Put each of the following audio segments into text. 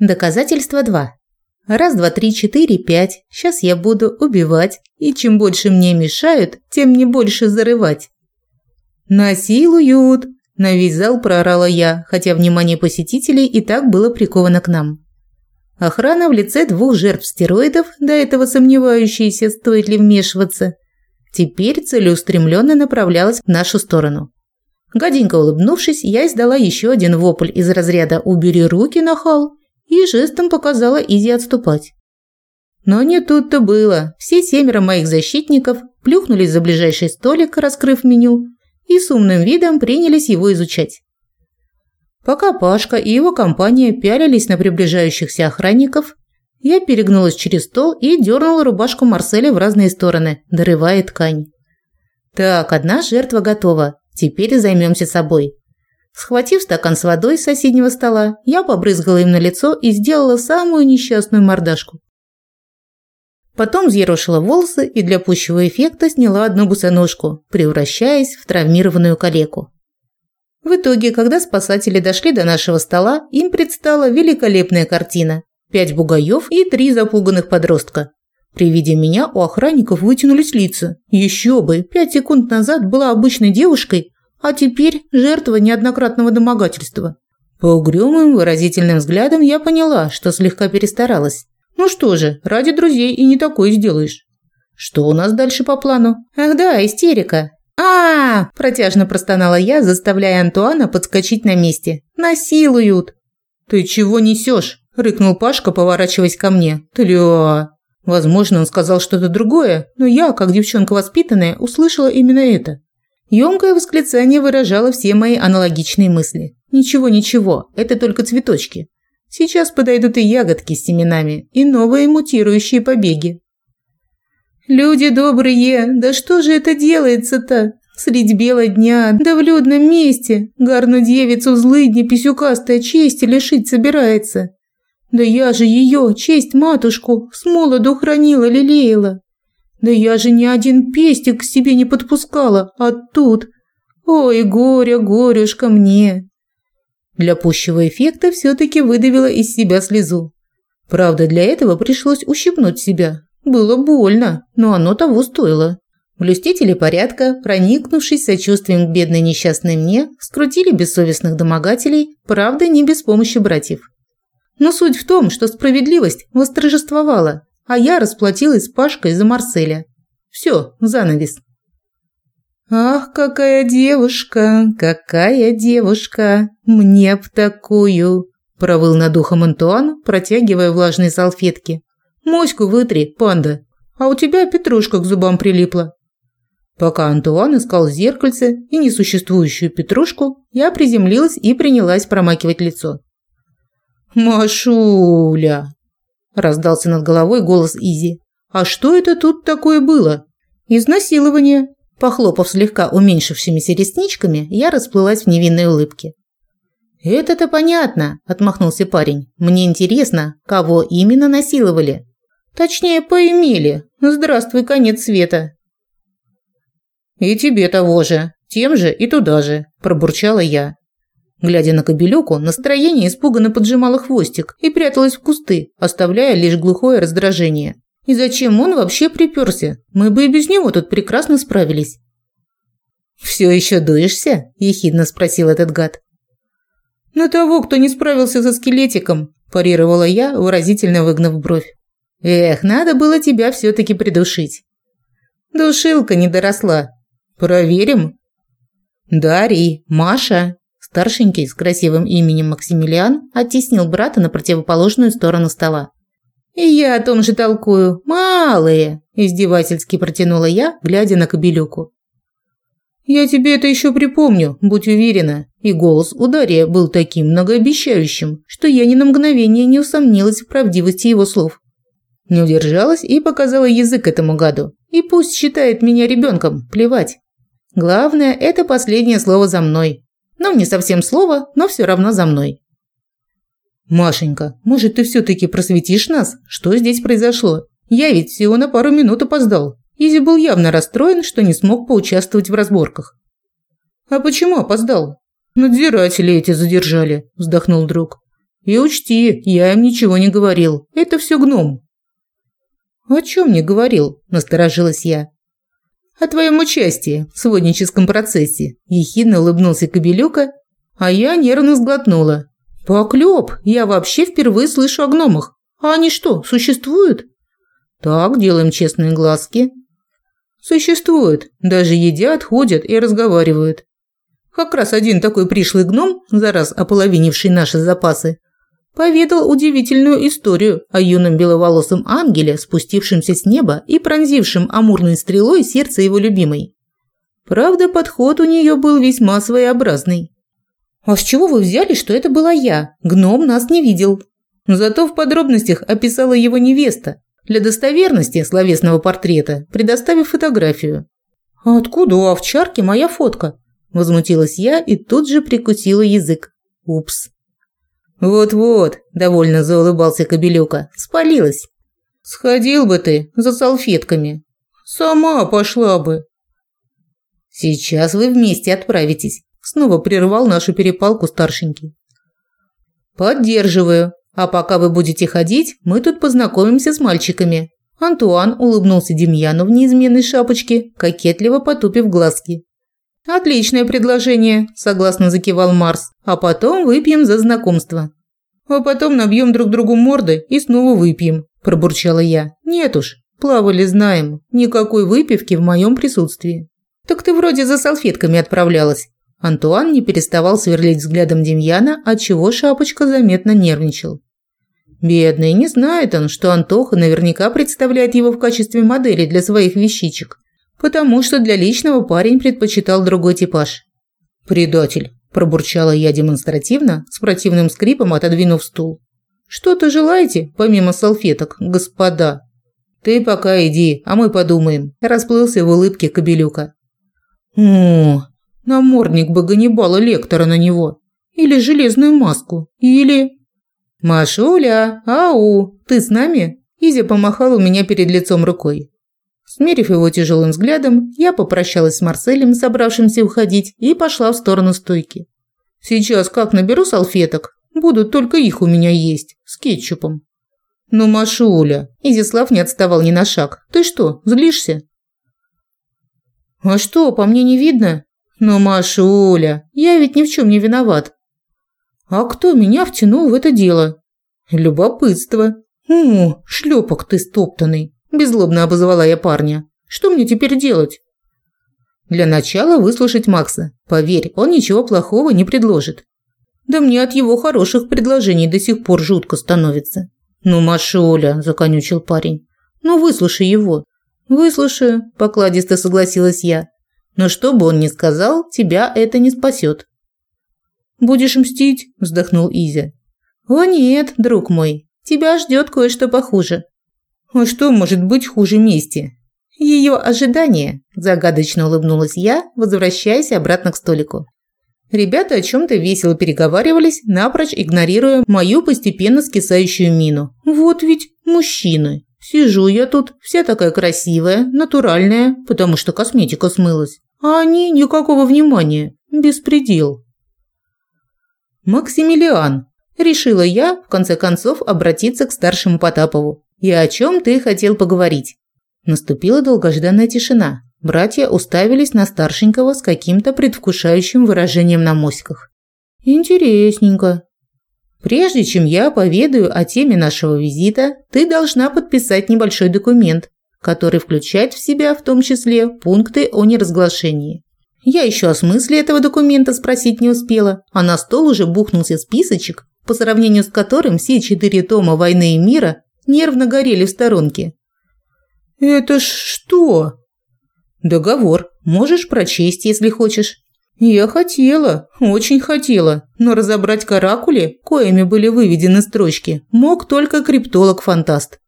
Доказательство 2. Раз, два, три, четыре, пять. Сейчас я буду убивать. И чем больше мне мешают, тем не больше зарывать. «Насилуют!» – на весь зал проорала я, хотя внимание посетителей и так было приковано к нам. Охрана в лице двух жертв стероидов, до этого сомневающиеся, стоит ли вмешиваться, теперь целеустремленно направлялась в нашу сторону. Гаденько улыбнувшись, я издала еще один вопль из разряда «Убери руки, нахал!» И жестом показала Изи отступать. Но не тут-то было. Все семеро моих защитников плюхнулись за ближайший столик, раскрыв меню, и с умным видом принялись его изучать. Пока Пашка и его компания пялились на приближающихся охранников, я перегнулась через стол и дернула рубашку Марселя в разные стороны, дорывая ткань. Так, одна жертва готова. Теперь займемся собой. Схватив стакан с водой с соседнего стола, я побрызгала им на лицо и сделала самую несчастную мордашку. Потом взъерошила волосы и для пущего эффекта сняла одну босоножку, превращаясь в травмированную калеку. В итоге, когда спасатели дошли до нашего стола, им предстала великолепная картина. Пять бугаев и три запуганных подростка. При виде меня у охранников вытянулись лица. Еще бы, пять секунд назад была обычной девушкой, а теперь жертва неоднократного домогательства. По угрюмым выразительным взглядам я поняла, что слегка перестаралась. Ну что же, ради друзей и не такое сделаешь. Что у нас дальше по плану? Ах да, истерика. А, -а, -а протяжно простонала я, заставляя Антуана подскочить на месте. Насилуют. Ты чего несешь? рыкнул Пашка, поворачиваясь ко мне. Тля. Возможно, он сказал что-то другое, но я, как девчонка воспитанная, услышала именно это. Ёмкое восклицание выражало все мои аналогичные мысли. Ничего, ничего, это только цветочки. Сейчас подойдут и ягодки с семенами, и новые мутирующие побеги. Люди добрые, да что же это делается-то? Средь бела дня, да в людном месте, гарну девицу злыдня писюкастая чести лишить собирается. Да я же ее, честь матушку, с молоду хранила, лелеяла. Да я же ни один пестик к себе не подпускала, а тут... Ой, горе, горюшка мне. Для пущего эффекта все-таки выдавила из себя слезу. Правда, для этого пришлось ущипнуть себя. Было больно, но оно того стоило. Блюстители порядка, проникнувшись сочувствием к бедной несчастной мне, скрутили бессовестных домогателей, правда, не без помощи братьев. Но суть в том, что справедливость восторжествовала, а я расплатилась с Пашкой за Марселя. Все, занавес. Ах, какая девушка, какая девушка, мне б такую, провыл над ухом Антуан, протягивая влажные салфетки. Моську вытри, панда, а у тебя петрушка к зубам прилипла. Пока Антуан искал зеркальце и несуществующую петрушку, я приземлилась и принялась промакивать лицо. «Машуля!» Раздался над головой голос Изи. А что это тут такое было? Изнасилование. Похлопав слегка уменьшившимися ресничками, я расплылась в невинной улыбке. «Это-то понятно», – отмахнулся парень. «Мне интересно, кого именно насиловали?» «Точнее, поимели. Здравствуй, конец света». «И тебе того же. Тем же и туда же», – пробурчала я. Глядя на кобелюку, настроение испуганно поджимало хвостик и пряталось в кусты, оставляя лишь глухое раздражение. И зачем он вообще приперся? Мы бы и без него тут прекрасно справились. «Все еще дуешься?» – ехидно спросил этот гад. «На того, кто не справился со скелетиком», – парировала я, выразительно выгнав бровь. «Эх, надо было тебя все-таки придушить». «Душилка не доросла. Проверим?» «Дарий, Маша, Старшенький с красивым именем Максимилиан оттеснил брата на противоположную сторону стола. «И я о том же толкую. Малые!» – издевательски протянула я, глядя на кобелюку. «Я тебе это еще припомню, будь уверена». И голос у Дарья был таким многообещающим, что я ни на мгновение не усомнилась в правдивости его слов. Не удержалась и показала язык этому гаду. И пусть считает меня ребенком, плевать. Главное, это последнее слово за мной. Ну, не совсем слово, но все равно за мной. Машенька, может, ты все-таки просветишь нас? Что здесь произошло? Я ведь всего на пару минут опоздал. Изи был явно расстроен, что не смог поучаствовать в разборках. А почему опоздал? Надзиратели эти задержали, вздохнул друг. И учти, я им ничего не говорил. Это все гном. О чем не говорил? Насторожилась я. О твоем участии в сводническом процессе. Ехидно улыбнулся Кобелюка, а я нервно сглотнула. Поклёб, я вообще впервые слышу о гномах. А они что, существуют? Так, делаем честные глазки. Существуют, даже едят, ходят и разговаривают. Как раз один такой пришлый гном, за раз ополовинивший наши запасы, поведал удивительную историю о юном беловолосом ангеле, спустившемся с неба и пронзившем амурной стрелой сердце его любимой. Правда, подход у нее был весьма своеобразный. «А с чего вы взяли, что это была я? Гном нас не видел». Зато в подробностях описала его невеста, для достоверности словесного портрета, предоставив фотографию. «А откуда у овчарки моя фотка?» Возмутилась я и тут же прикусила язык. Упс. «Вот-вот», – довольно заулыбался Кобелюка, – «спалилась». «Сходил бы ты за салфетками. Сама пошла бы». «Сейчас вы вместе отправитесь», – снова прервал нашу перепалку старшенький. «Поддерживаю. А пока вы будете ходить, мы тут познакомимся с мальчиками». Антуан улыбнулся Демьяну в неизменной шапочке, кокетливо потупив глазки. «Отличное предложение», – согласно закивал Марс. «А потом выпьем за знакомство». «А потом набьем друг другу морды и снова выпьем», – пробурчала я. «Нет уж, плавали знаем. Никакой выпивки в моем присутствии». «Так ты вроде за салфетками отправлялась». Антуан не переставал сверлить взглядом Демьяна, отчего Шапочка заметно нервничал. Бедный, не знает он, что Антоха наверняка представляет его в качестве модели для своих вещичек потому что для личного парень предпочитал другой типаж. «Предатель», – пробурчала я демонстративно, с противным скрипом отодвинув стул. «Что-то желаете, помимо салфеток, господа?» «Ты пока иди, а мы подумаем», – расплылся в улыбке Кобелюка. «О, намордник бы Ганнибала Лектора на него. Или железную маску. Или...» «Машуля, ау, ты с нами?» Изя помахал у меня перед лицом рукой. Смерив его тяжелым взглядом, я попрощалась с Марселем, собравшимся уходить, и пошла в сторону стойки. Сейчас как наберу салфеток, будут только их у меня есть, с кетчупом. Ну, Машуля, Изяслав не отставал ни на шаг. Ты что, злишься? А что, по мне не видно? Ну, Машуля, я ведь ни в чем не виноват. А кто меня втянул в это дело? Любопытство. О, шлепок ты стоптанный. Беззлобно обозвала я парня. Что мне теперь делать? Для начала выслушать Макса. Поверь, он ничего плохого не предложит. Да мне от его хороших предложений до сих пор жутко становится. Ну, Машуля, законючил парень. Ну, выслушай его. Выслушаю, покладисто согласилась я. Но что бы он ни сказал, тебя это не спасет. Будешь мстить? вздохнул Изя. О нет, друг мой, тебя ждет кое-что похуже. А что может быть хуже мести? Ее ожидание, загадочно улыбнулась я, возвращаясь обратно к столику. Ребята о чем то весело переговаривались, напрочь игнорируя мою постепенно скисающую мину. Вот ведь мужчины. Сижу я тут, вся такая красивая, натуральная, потому что косметика смылась. А они никакого внимания. Беспредел. Максимилиан. Решила я, в конце концов, обратиться к старшему Потапову. «И о чем ты хотел поговорить?» Наступила долгожданная тишина. Братья уставились на старшенького с каким-то предвкушающим выражением на моськах. «Интересненько. Прежде чем я поведаю о теме нашего визита, ты должна подписать небольшой документ, который включает в себя в том числе пункты о неразглашении. Я еще о смысле этого документа спросить не успела, а на стол уже бухнулся списочек, по сравнению с которым все четыре тома «Войны и мира» нервно горели в сторонке. «Это что?» «Договор. Можешь прочесть, если хочешь». «Я хотела, очень хотела, но разобрать каракули, коими были выведены строчки, мог только криптолог-фантаст».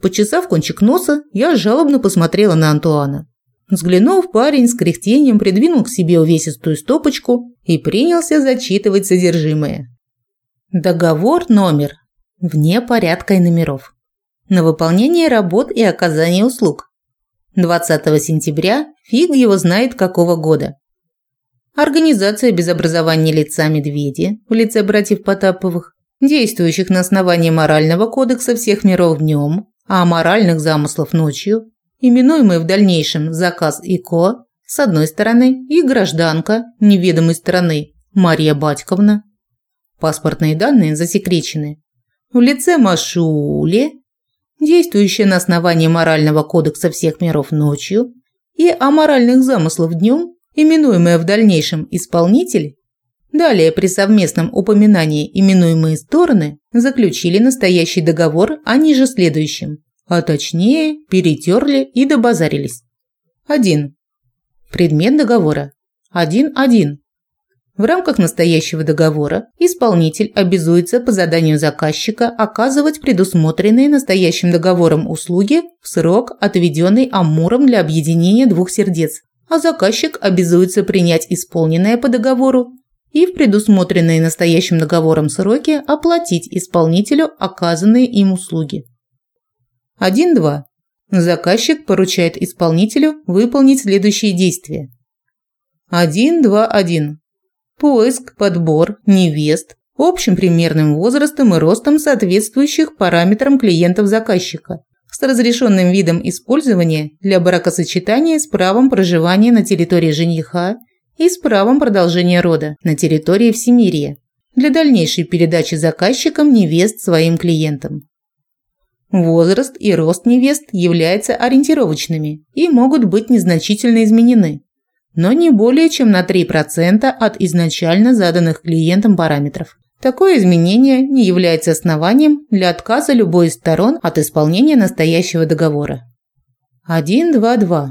Почесав кончик носа, я жалобно посмотрела на Антуана. Взглянув, парень с кряхтением придвинул к себе увесистую стопочку и принялся зачитывать содержимое. Договор номер. Вне порядка и номеров на выполнение работ и оказание услуг. 20 сентября фиг его знает какого года. Организация без образования лица «Медведи» в лице братьев Потаповых действующих на основании морального кодекса всех миров днем, а моральных замыслов ночью, именуемый в дальнейшем заказ ИКО, с одной стороны, и гражданка неведомой стороны Мария Батьковна. Паспортные данные засекречены. В лице Машули, действующая на основании морального кодекса всех миров ночью, и аморальных замыслов днем, именуемая в дальнейшем исполнитель, Далее, при совместном упоминании именуемые стороны заключили настоящий договор о ниже следующем, а точнее перетерли и добазарились. 1. Предмет договора. 1.1. В рамках настоящего договора исполнитель обязуется по заданию заказчика оказывать предусмотренные настоящим договором услуги в срок, отведенный Амуром для объединения двух сердец, а заказчик обязуется принять исполненное по договору и в предусмотренные настоящим договором сроки оплатить исполнителю оказанные им услуги. 1.2. Заказчик поручает исполнителю выполнить следующие действия. 1.2.1. Поиск, подбор невест общим примерным возрастом и ростом соответствующих параметрам клиентов заказчика с разрешенным видом использования для бракосочетания с правом проживания на территории жениха и с правом продолжения рода на территории Всемирия для дальнейшей передачи заказчикам невест своим клиентам. Возраст и рост невест являются ориентировочными и могут быть незначительно изменены, но не более чем на 3% от изначально заданных клиентам параметров. Такое изменение не является основанием для отказа любой из сторон от исполнения настоящего договора. 1.2.2.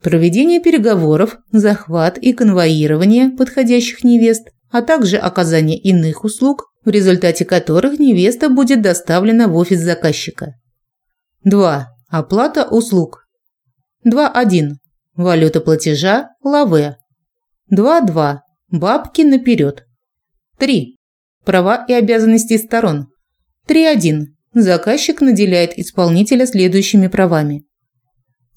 Проведение переговоров, захват и конвоирование подходящих невест, а также оказание иных услуг, в результате которых невеста будет доставлена в офис заказчика. 2. Оплата услуг. 2.1. Валюта платежа – лаве. 2.2. Бабки наперед. 3. Права и обязанности сторон. 3.1. Заказчик наделяет исполнителя следующими правами.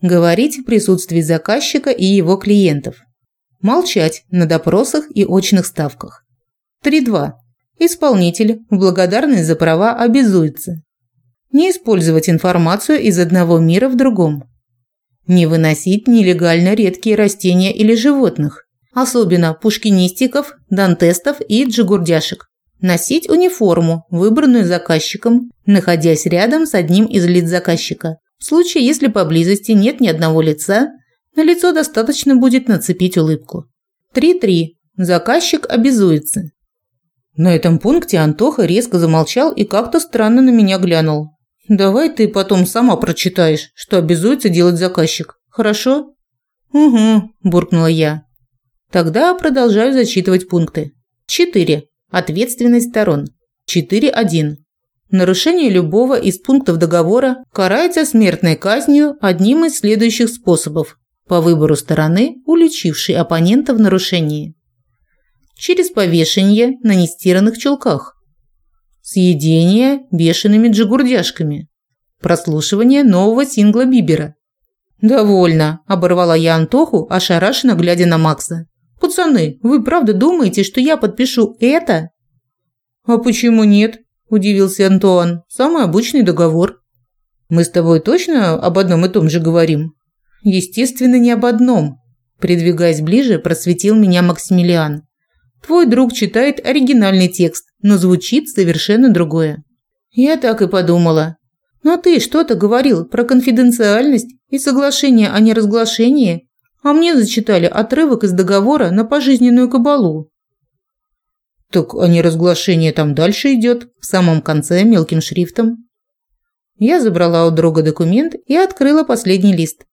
Говорить в присутствии заказчика и его клиентов. Молчать на допросах и очных ставках. 3.2. Исполнитель в благодарность за права обязуется. Не использовать информацию из одного мира в другом. Не выносить нелегально редкие растения или животных, особенно пушкинистиков, дантестов и джигурдяшек. Носить униформу, выбранную заказчиком, находясь рядом с одним из лиц заказчика. В случае, если поблизости нет ни одного лица, на лицо достаточно будет нацепить улыбку. 3.3. Заказчик обязуется. На этом пункте Антоха резко замолчал и как-то странно на меня глянул. «Давай ты потом сама прочитаешь, что обязуется делать заказчик, хорошо?» «Угу», – буркнула я. Тогда продолжаю зачитывать пункты. 4. Ответственность сторон. 4.1. Нарушение любого из пунктов договора карается смертной казнью одним из следующих способов по выбору стороны, уличившей оппонента в нарушении. Через повешение на нестиранных чулках. Съедение бешеными джигурдяшками. Прослушивание нового сингла Бибера. «Довольно», – оборвала я Антоху, ошарашенно глядя на Макса. «Пацаны, вы правда думаете, что я подпишу это?» «А почему нет?» удивился Антуан. Самый обычный договор. Мы с тобой точно об одном и том же говорим? Естественно, не об одном. Придвигаясь ближе, просветил меня Максимилиан. Твой друг читает оригинальный текст, но звучит совершенно другое. Я так и подумала. Но ты что-то говорил про конфиденциальность и соглашение о неразглашении, а мне зачитали отрывок из договора на пожизненную кабалу. Так а не разглашение там дальше идет, в самом конце мелким шрифтом. Я забрала у друга документ и открыла последний лист.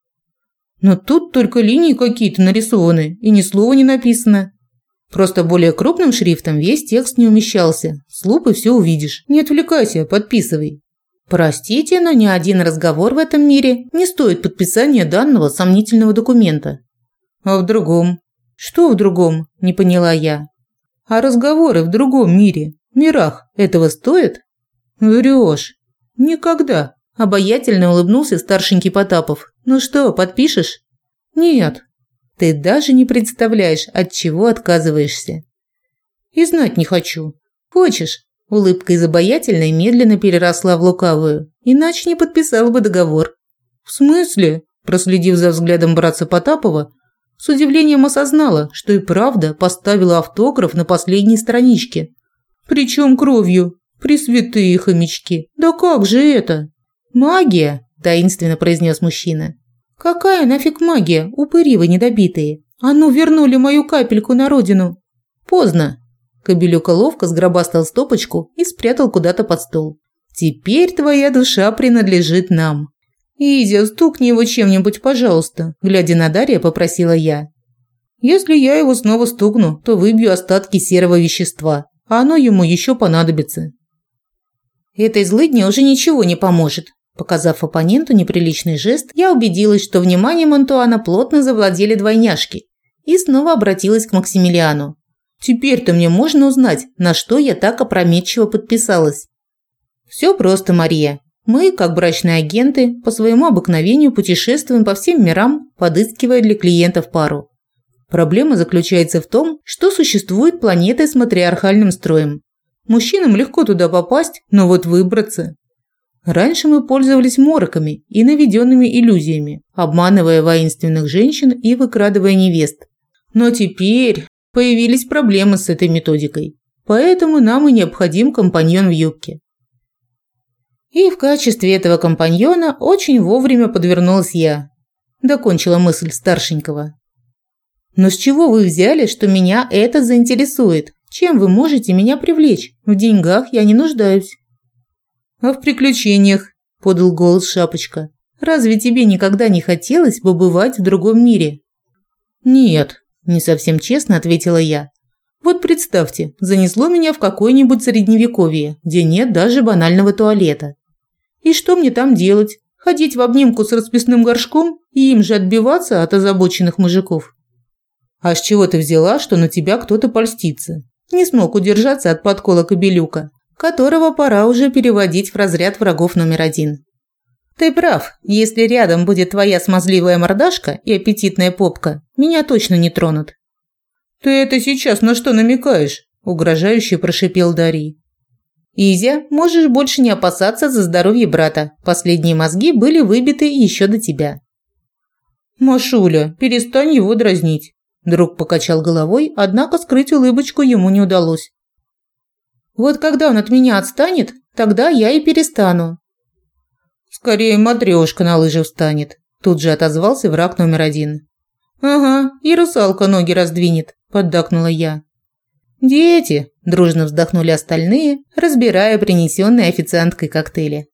Но тут только линии какие-то нарисованы и ни слова не написано. Просто более крупным шрифтом весь текст не умещался. С лупы все увидишь. Не отвлекайся, подписывай. Простите, но ни один разговор в этом мире не стоит подписания данного сомнительного документа. А в другом? Что в другом? Не поняла я. А разговоры в другом мире, мирах, этого стоят? Врешь. Никогда. Обаятельно улыбнулся старшенький Потапов. Ну что, подпишешь? Нет. Ты даже не представляешь, от чего отказываешься. И знать не хочу. Хочешь? Улыбка из обаятельной медленно переросла в лукавую, иначе не подписала бы договор. «В смысле?» Проследив за взглядом братца Потапова, с удивлением осознала, что и правда поставила автограф на последней страничке. Причем кровью. Пресвятые хомячки. Да как же это? Магия, таинственно произнес мужчина. Какая нафиг магия, упыри вы недобитые. А ну вернули мою капельку на родину. Поздно. Кобелюка ловко сгробастал стопочку и спрятал куда-то под стол. Теперь твоя душа принадлежит нам. «Изя, стукни его чем-нибудь, пожалуйста», – глядя на Дарья, попросила я. «Если я его снова стукну, то выбью остатки серого вещества, а оно ему еще понадобится». «Этой злыдне уже ничего не поможет», Показав оппоненту неприличный жест, я убедилась, что вниманием Антуана плотно завладели двойняшки, и снова обратилась к Максимилиану. «Теперь-то мне можно узнать, на что я так опрометчиво подписалась». «Все просто, Мария. Мы, как брачные агенты, по своему обыкновению путешествуем по всем мирам, подыскивая для клиентов пару. Проблема заключается в том, что существуют планеты с матриархальным строем. Мужчинам легко туда попасть, но вот выбраться. Раньше мы пользовались мороками и наведенными иллюзиями, обманывая воинственных женщин и выкрадывая невест. Но теперь появились проблемы с этой методикой. Поэтому нам и необходим компаньон в юбке. И в качестве этого компаньона очень вовремя подвернулась я. Докончила мысль старшенького. Но с чего вы взяли, что меня это заинтересует? Чем вы можете меня привлечь? В деньгах я не нуждаюсь. А в приключениях, подал голос Шапочка. Разве тебе никогда не хотелось побывать в другом мире? Нет, не совсем честно ответила я. Вот представьте, занесло меня в какое-нибудь средневековье, где нет даже банального туалета. И что мне там делать? Ходить в обнимку с расписным горшком и им же отбиваться от озабоченных мужиков? А с чего ты взяла, что на тебя кто-то польстится? Не смог удержаться от подкола кобелюка, которого пора уже переводить в разряд врагов номер один. Ты прав, если рядом будет твоя смазливая мордашка и аппетитная попка, меня точно не тронут. Ты это сейчас на что намекаешь? угрожающе прошипел Дарий. Изя, можешь больше не опасаться за здоровье брата. Последние мозги были выбиты еще до тебя. Машуля, перестань его дразнить. Друг покачал головой, однако скрыть улыбочку ему не удалось. Вот когда он от меня отстанет, тогда я и перестану. Скорее матрёшка на лыжи встанет, тут же отозвался враг номер один. Ага, и русалка ноги раздвинет, поддакнула я. «Дети!» – дружно вздохнули остальные, разбирая принесенные официанткой коктейли.